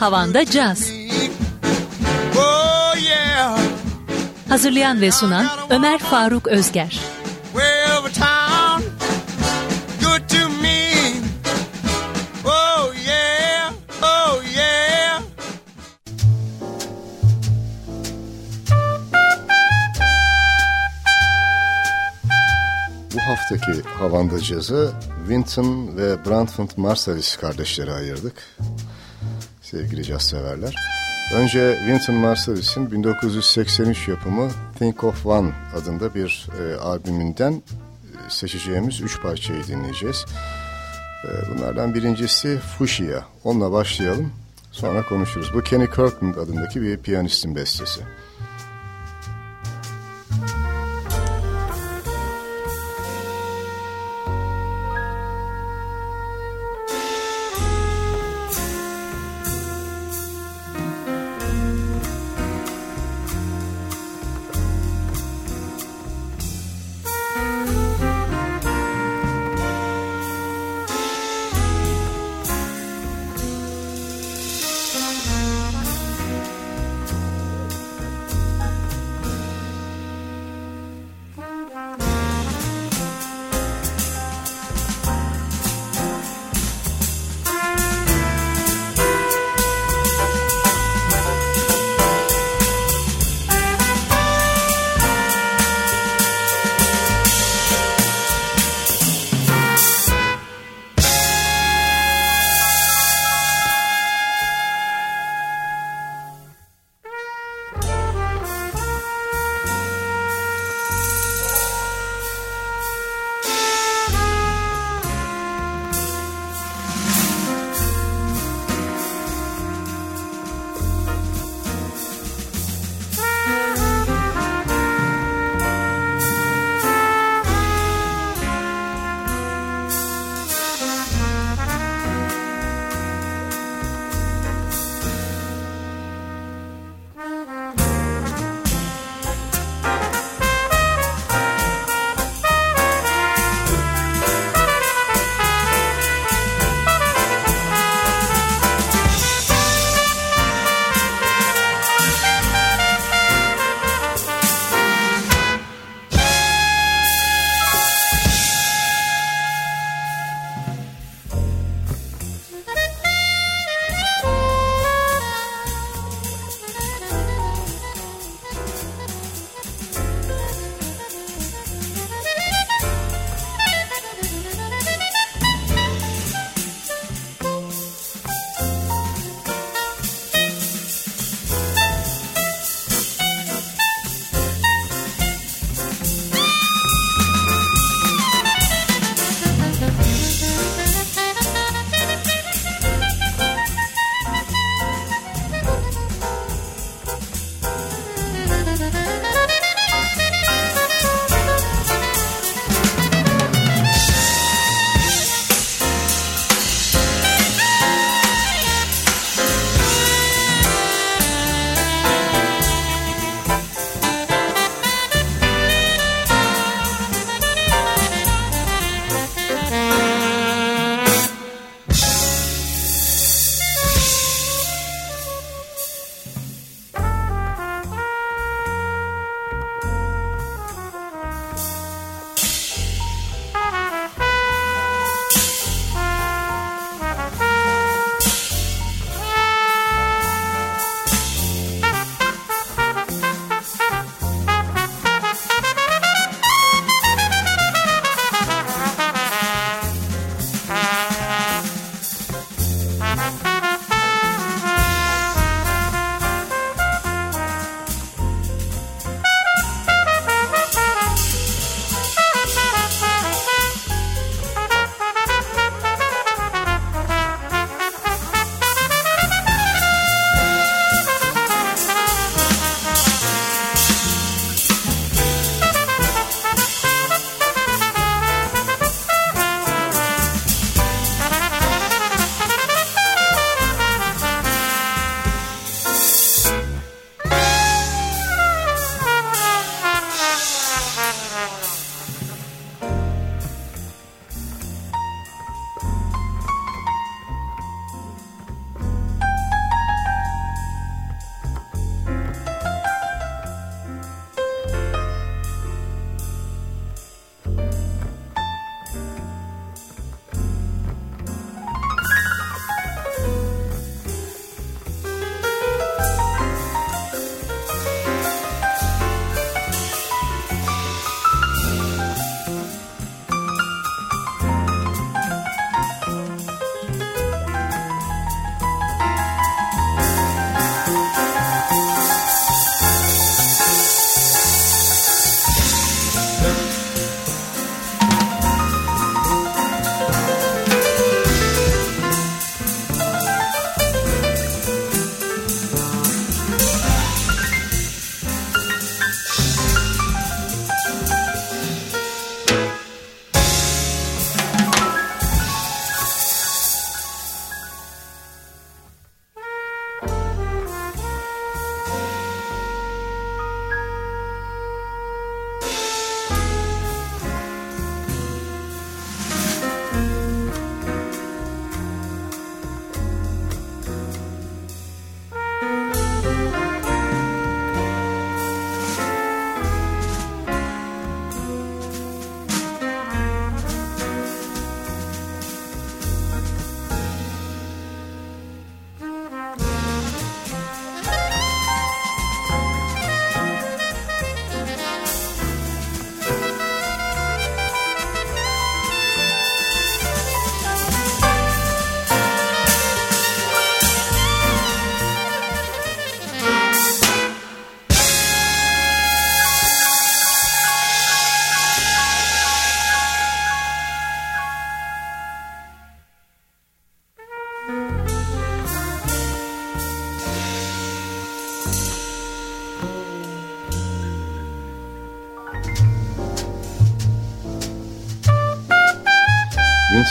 Havanda Caz. Oh Hazırlayan ve sunan Ömer Faruk Özger. Haftaki Havanda Caz'ı Winton ve Brantford Marsalis kardeşleri ayırdık. Sevgili caz severler. Önce Winton Marsalis'in 1983 yapımı Think of One adında bir e, albümünden e, seçeceğimiz üç parçayı dinleyeceğiz. E, bunlardan birincisi Fushia. Onunla başlayalım. Sonra konuşuruz. Bu Kenny Kirkland adındaki bir piyanistin bestesi.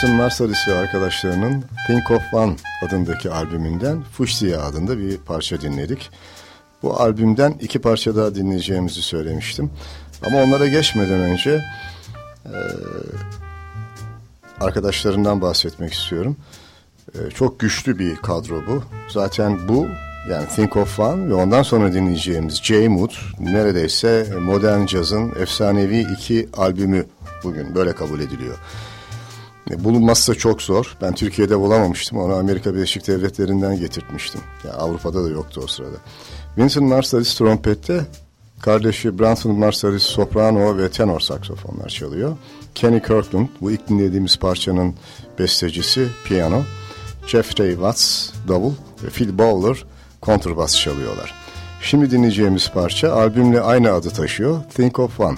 Vincent Marsalis ve arkadaşlarının Think of One adındaki albümünden Fuchsia adında bir parça dinledik. Bu albümden iki parça daha dinleyeceğimizi söylemiştim. Ama onlara geçmeden önce e, arkadaşlarından bahsetmek istiyorum. E, çok güçlü bir kadro bu. Zaten bu yani Think of One ve ondan sonra dinleyeceğimiz J Mood neredeyse modern cazın efsanevi iki albümü bugün böyle kabul ediliyor. Bulunması da çok zor. Ben Türkiye'de bulamamıştım. Onu Amerika Birleşik Devletleri'nden getirtmiştim. Yani Avrupa'da da yoktu o sırada. Vincent Marsalis trompette, kardeşi Branson Marsalis soprano ve tenor saksofonlar çalıyor. Kenny Kirkland, bu ilk dinlediğimiz parçanın bestecisi, piyano. Jeffrey Watts, davul ve Phil Bowler kontrbas çalıyorlar. Şimdi dinleyeceğimiz parça albümle aynı adı taşıyor, Think of One.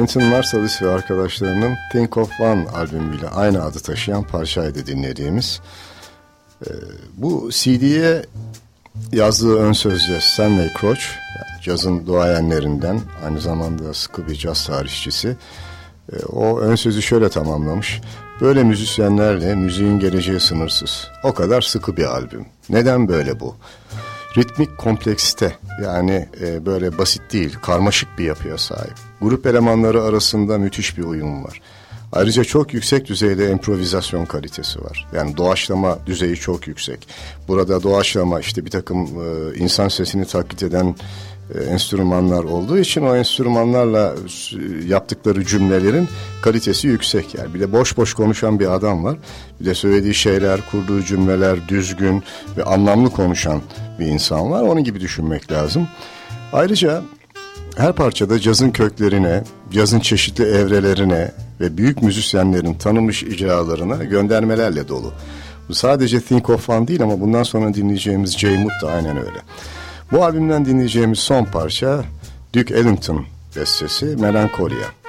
Wynton Marsalis ve arkadaşlarının Think of One albümüyle aynı adı taşıyan parçaydı dinlediğimiz. Ee, bu CD'ye yazdığı ön sözde Stanley Crouch, yani cazın doğayenlerinden aynı zamanda sıkı bir caz tarihçisi. Ee, o ön sözü şöyle tamamlamış. Böyle müzisyenlerle müziğin geleceği sınırsız. O kadar sıkı bir albüm. Neden böyle bu? ritmik kompleksite yani e, böyle basit değil karmaşık bir yapıya sahip. Grup elemanları arasında müthiş bir uyum var. Ayrıca çok yüksek düzeyde improvizasyon kalitesi var. Yani doğaçlama düzeyi çok yüksek. Burada doğaçlama işte bir takım e, insan sesini taklit eden e, enstrümanlar olduğu için o enstrümanlarla yaptıkları cümlelerin kalitesi yüksek. Yani bir de boş boş konuşan bir adam var. Bir de söylediği şeyler, kurduğu cümleler düzgün ve anlamlı konuşan bir insan var. Onun gibi düşünmek lazım. Ayrıca her parçada cazın köklerine, cazın çeşitli evrelerine ve büyük müzisyenlerin tanınmış icralarına göndermelerle dolu. Bu sadece Think of Fun değil ama bundan sonra dinleyeceğimiz J Mood da aynen öyle. Bu albümden dinleyeceğimiz son parça Duke Ellington bestesi Melancholia.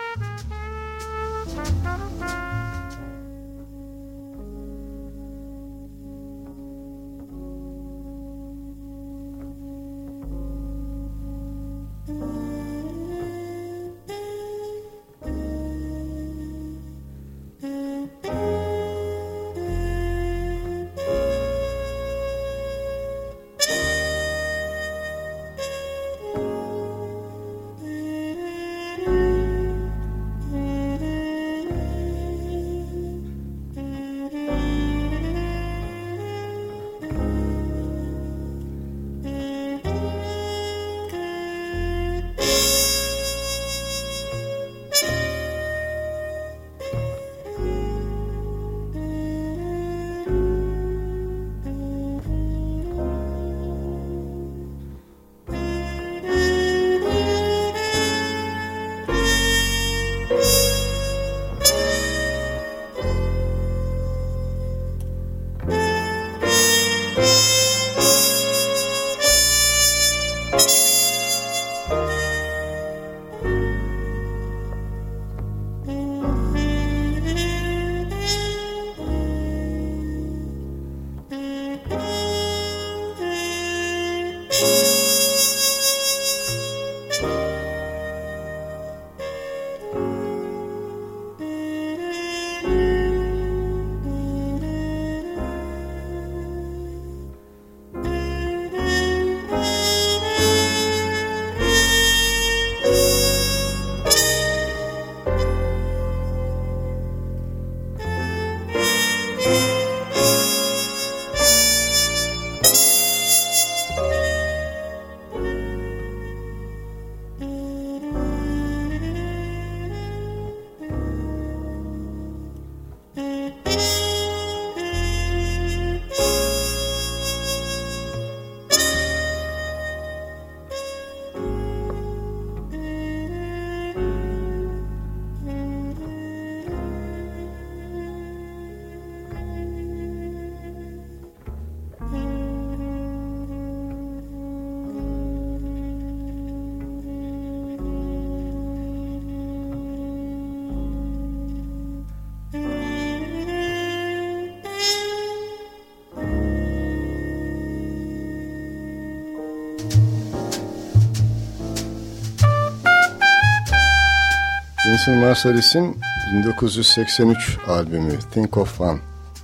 Vincent Marsalis'in 1983 albümü Think of Fun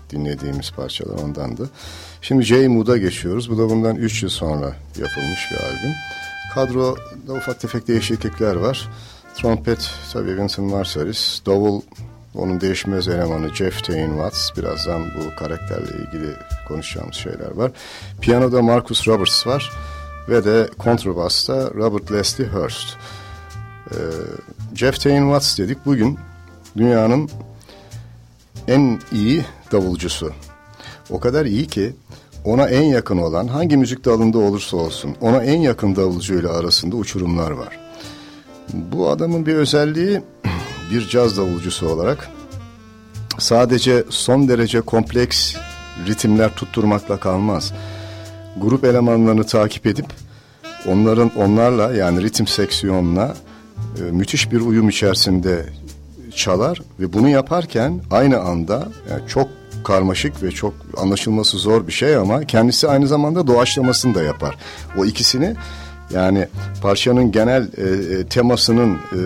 dinlediğimiz parçalar ondandı. Şimdi J Mood'a geçiyoruz. Bu da bundan 3 yıl sonra yapılmış bir albüm. Kadroda ufak tefek değişiklikler var. Trompet tabii Vincent Marsalis, davul onun değişmez elemanı Jeff Tain Watts. Birazdan bu karakterle ilgili konuşacağımız şeyler var. Piyanoda Marcus Roberts var ve de kontrabasta Robert Leslie Hurst. Ee, Jeff Tain Watts dedik. Bugün dünyanın en iyi davulcusu. O kadar iyi ki ona en yakın olan hangi müzik dalında olursa olsun ona en yakın davulcuyla arasında uçurumlar var. Bu adamın bir özelliği bir caz davulcusu olarak sadece son derece kompleks ritimler tutturmakla kalmaz. Grup elemanlarını takip edip onların onlarla yani ritim seksiyonuna e, müthiş bir uyum içerisinde çalar ve bunu yaparken aynı anda yani çok karmaşık ve çok anlaşılması zor bir şey ama kendisi aynı zamanda doğaçlamasını da yapar. O ikisini yani parçanın genel e, e temasının e,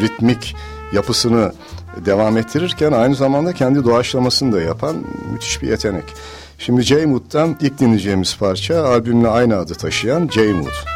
ritmik yapısını devam ettirirken aynı zamanda kendi doğaçlamasını da yapan müthiş bir yetenek. Şimdi J Mood'dan ilk dinleyeceğimiz parça albümle aynı adı taşıyan J Mood.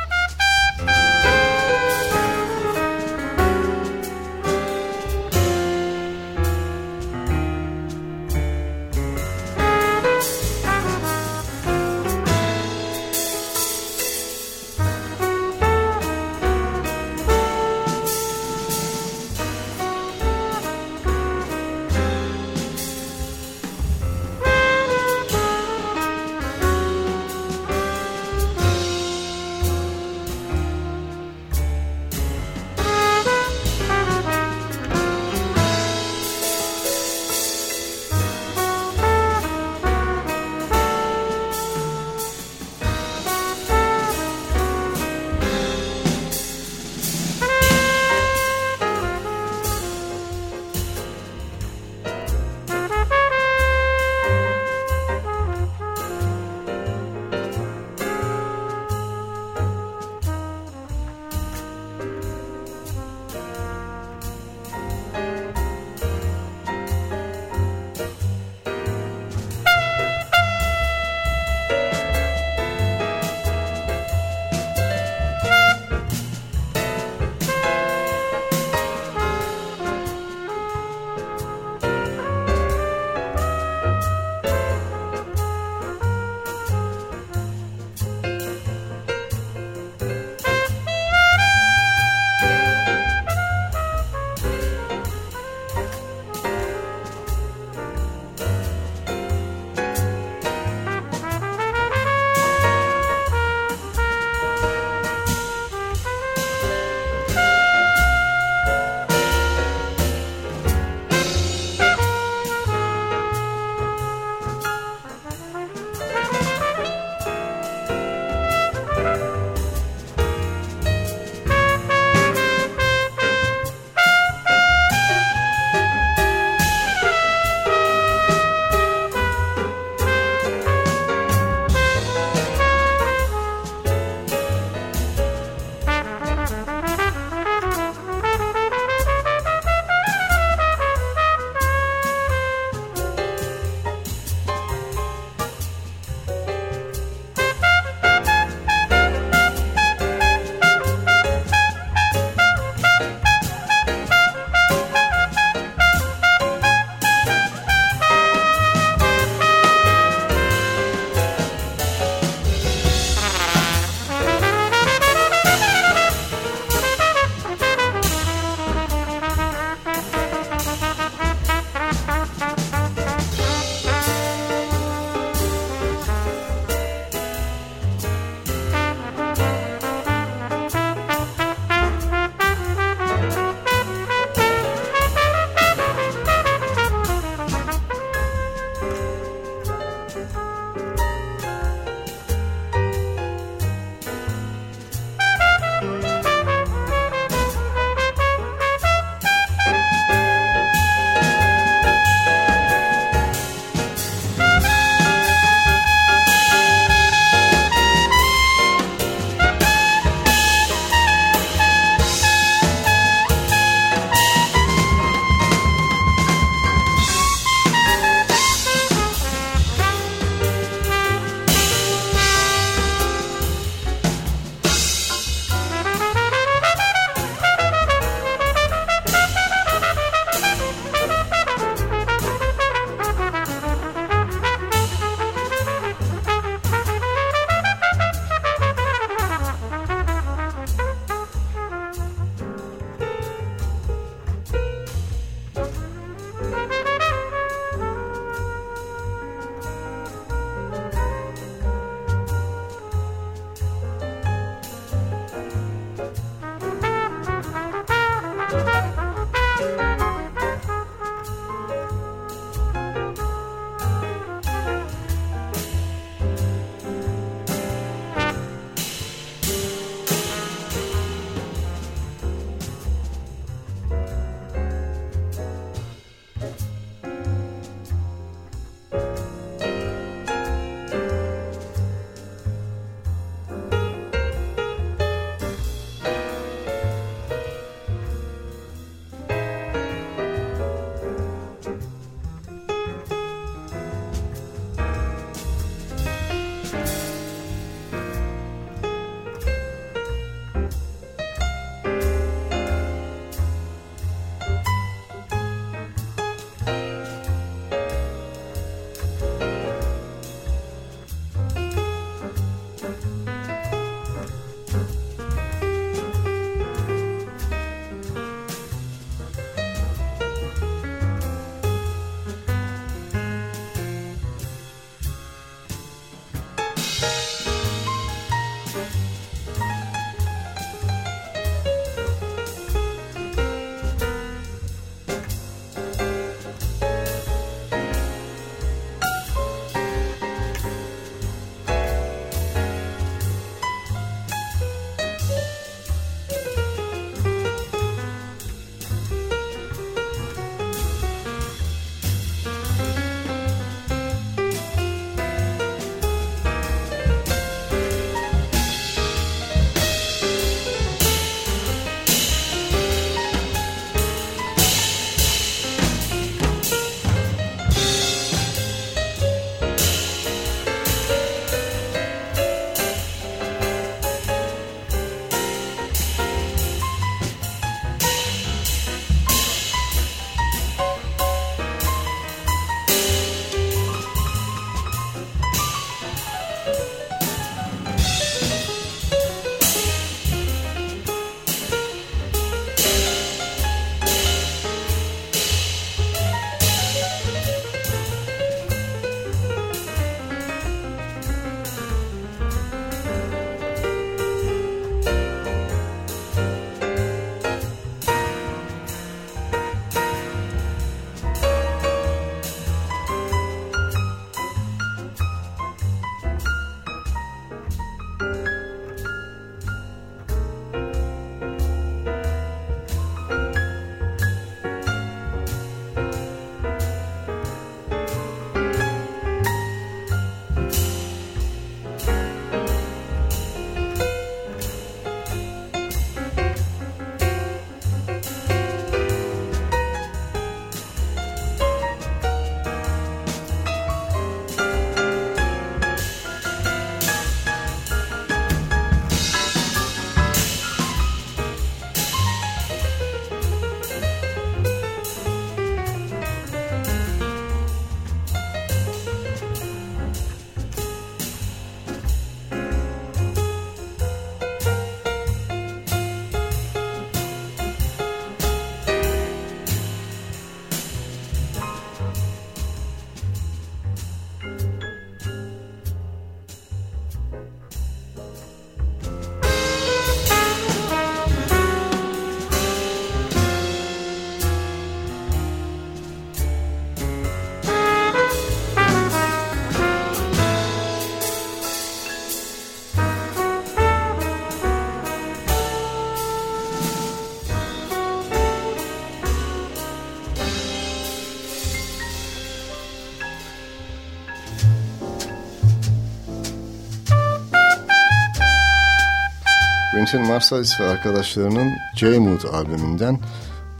Wynton Marsalis ve arkadaşlarının J-Mood albümünden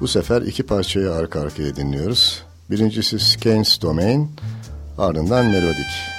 bu sefer iki parçayı arka arkaya dinliyoruz. Birincisi Skeins Domain, ardından Melodik.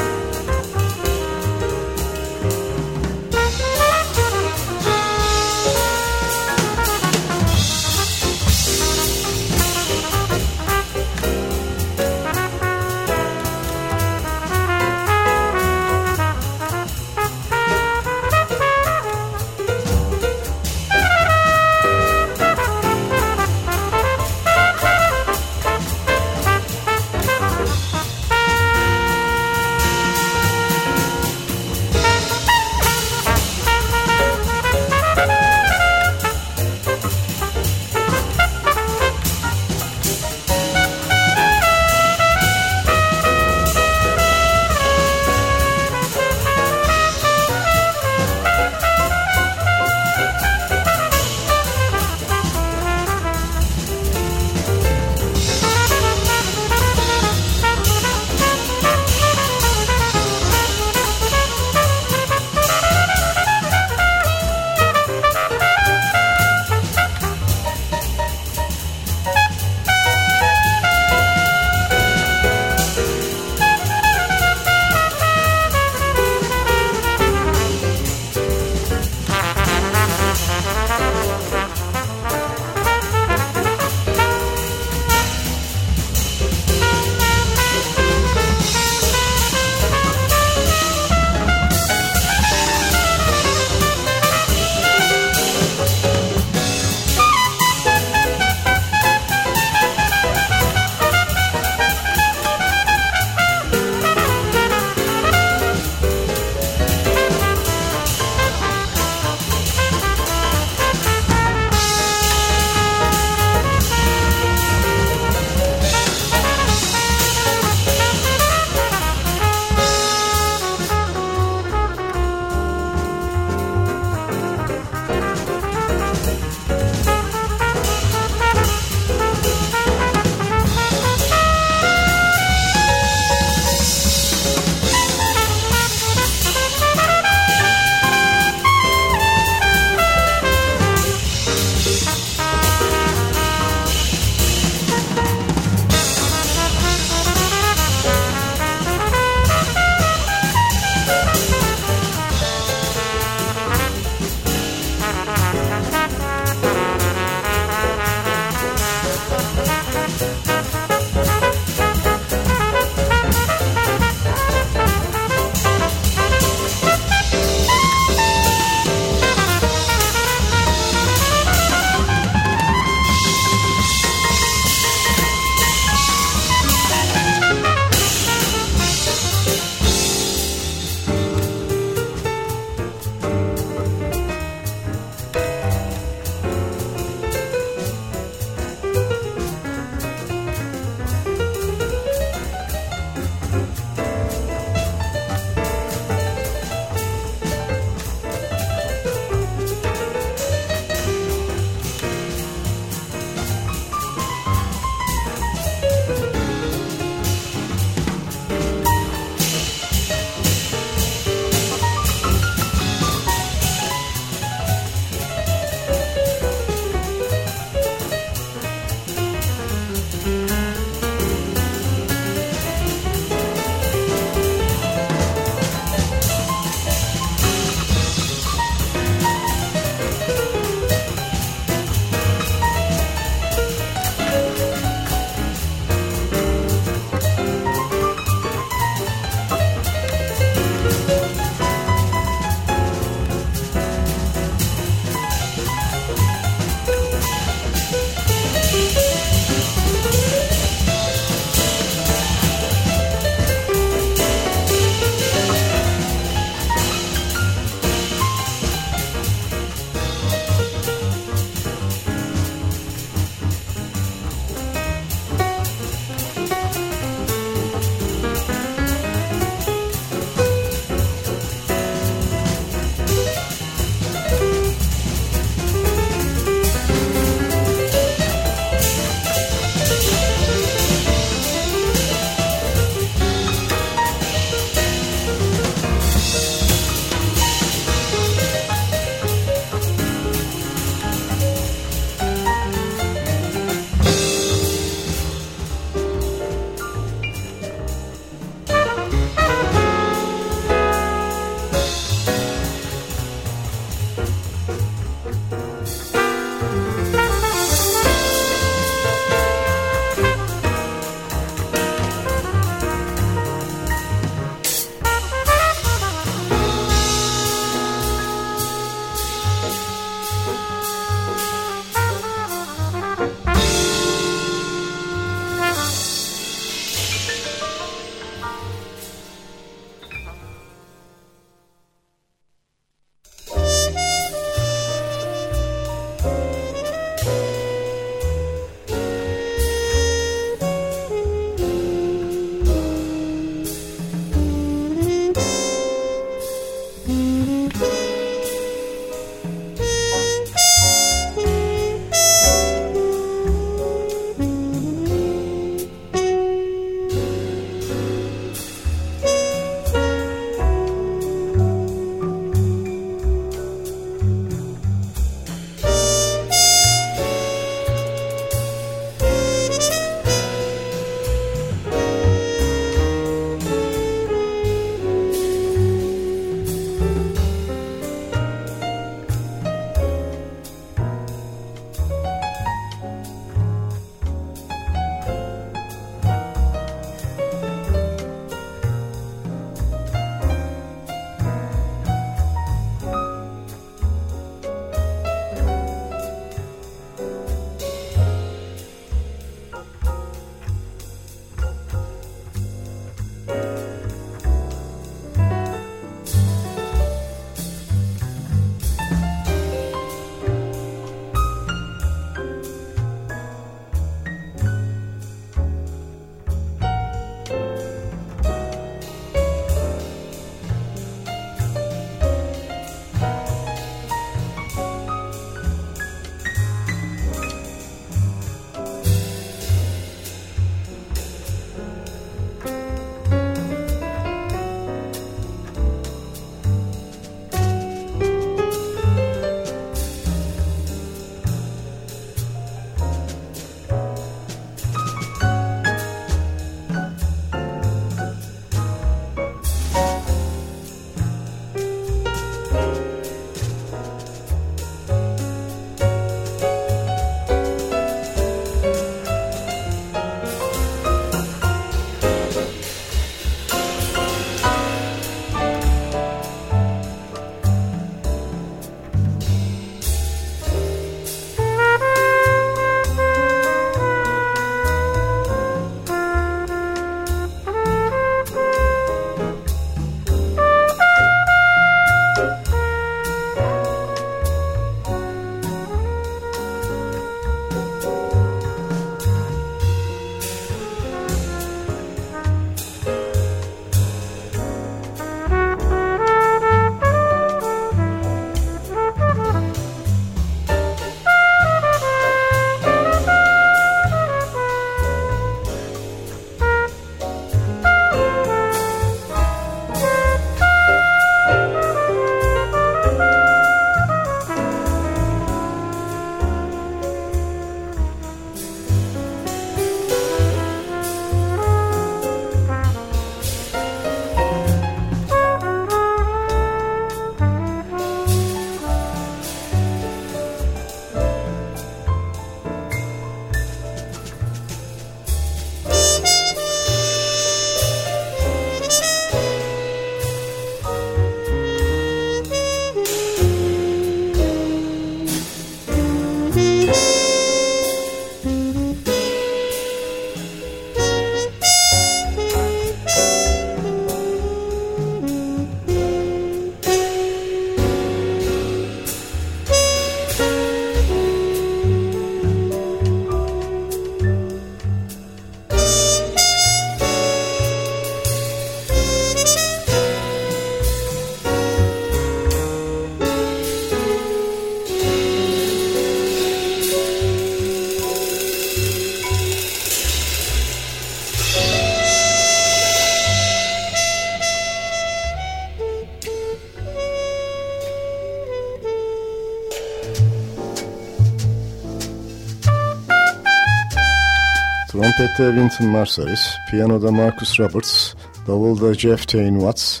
Trompette Wynton Marsalis, piyanoda Marcus Roberts, davulda Jeff Tain Watts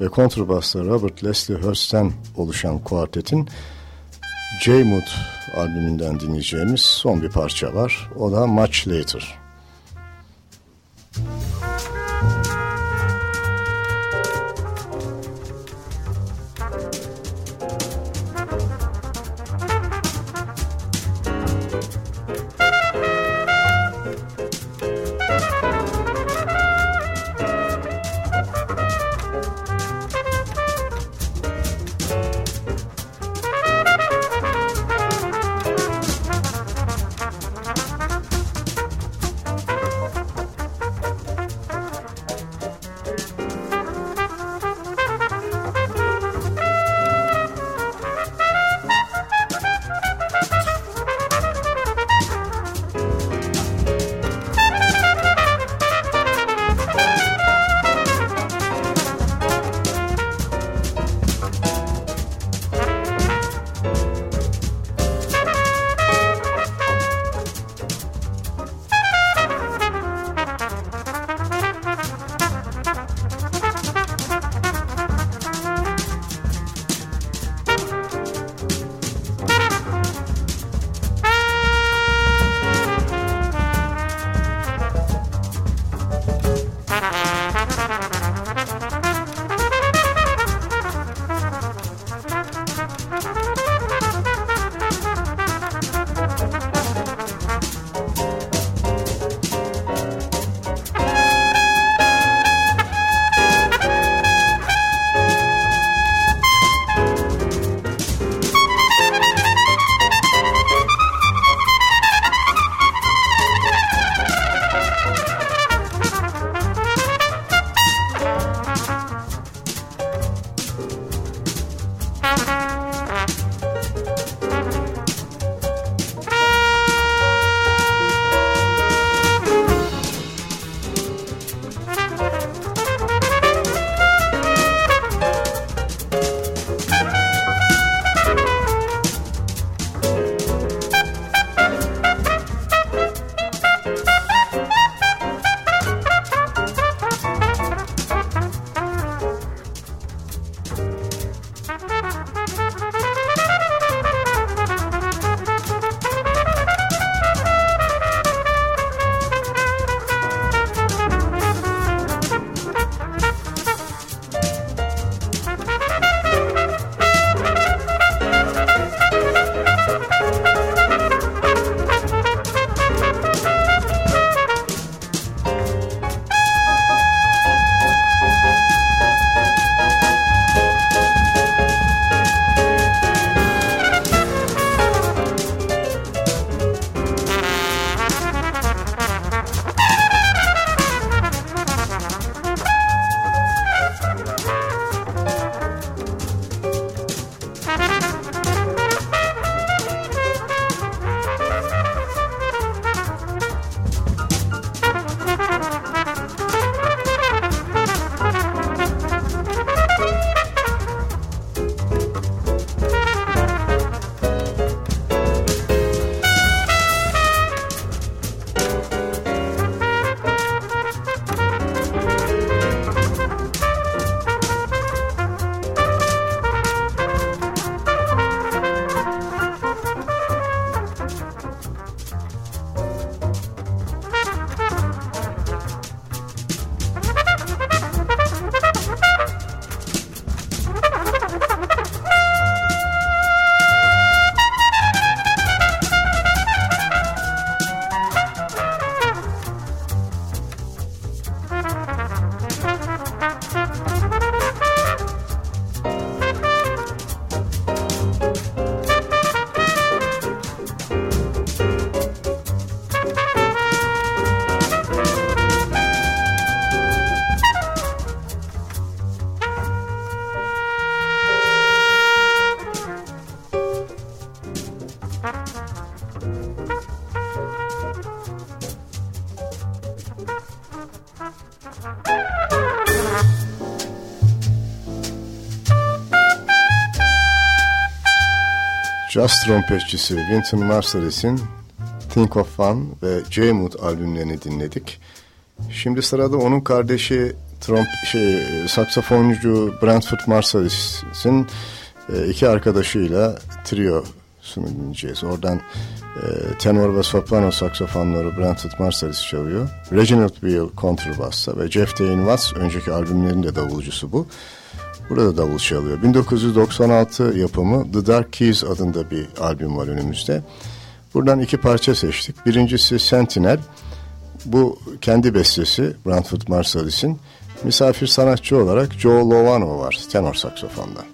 ve kontrbasta Robert Leslie Hurst'ten oluşan kuartetin J-Mood albümünden dinleyeceğimiz son bir parça var. O da Much Later. Jazz trompetçisi Wynton Marsalis'in Think of Fun ve J-Mood albümlerini dinledik. Şimdi sırada onun kardeşi tromp şey saksafoncu Brentford Marsalis'in e, iki arkadaşıyla triosunu dinleyeceğiz. Oradan e, tenor ve soprano saksafonları Brentford Marsalis çalıyor. Reginald Beale kontrabassa ve Jeff Dane Watts önceki albümlerin de davulcusu bu. Burada davul çalıyor. 1996 yapımı The Dark Keys adında bir albüm var önümüzde. Buradan iki parça seçtik. Birincisi Sentinel. Bu kendi bestesi Brentford Marsalis'in. Misafir sanatçı olarak Joe Lovano var tenor saksafonda.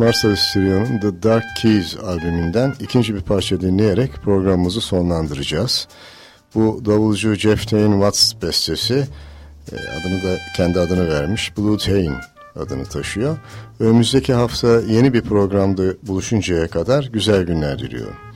Marcel Stevio'nun The Dark Keys albümünden ikinci bir parça dinleyerek programımızı sonlandıracağız. Bu davulcu Jeff Tain Watts bestesi e, adını da kendi adını vermiş Blue Tain adını taşıyor. Önümüzdeki hafta yeni bir programda buluşuncaya kadar güzel günler diliyorum.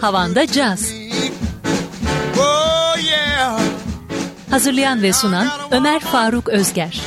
Havanda Caz. Oh. Hazırlayan ve sunan Ömer Faruk Özger.